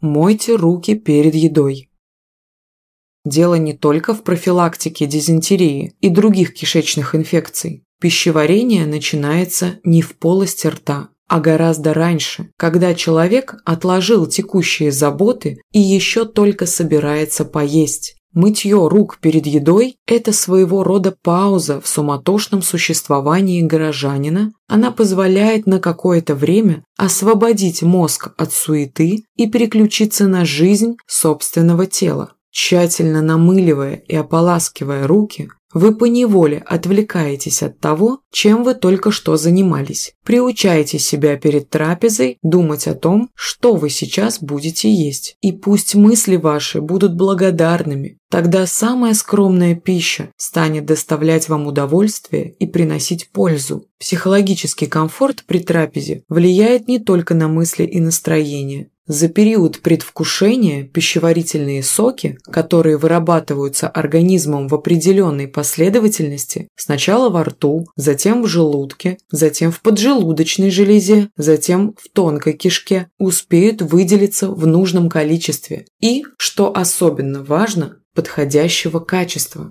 Мойте руки перед едой. Дело не только в профилактике дизентерии и других кишечных инфекций. Пищеварение начинается не в полости рта, а гораздо раньше, когда человек отложил текущие заботы и еще только собирается поесть. Мытье рук перед едой – это своего рода пауза в суматошном существовании горожанина. Она позволяет на какое-то время освободить мозг от суеты и переключиться на жизнь собственного тела. Тщательно намыливая и ополаскивая руки, вы поневоле отвлекаетесь от того, чем вы только что занимались. Приучайте себя перед трапезой думать о том, что вы сейчас будете есть. И пусть мысли ваши будут благодарными. Тогда самая скромная пища станет доставлять вам удовольствие и приносить пользу. Психологический комфорт при трапезе влияет не только на мысли и настроение, за период предвкушения пищеварительные соки, которые вырабатываются организмом в определенной последовательности, сначала во рту, затем в желудке, затем в поджелудочной железе, затем в тонкой кишке, успеют выделиться в нужном количестве и, что особенно важно, подходящего качества.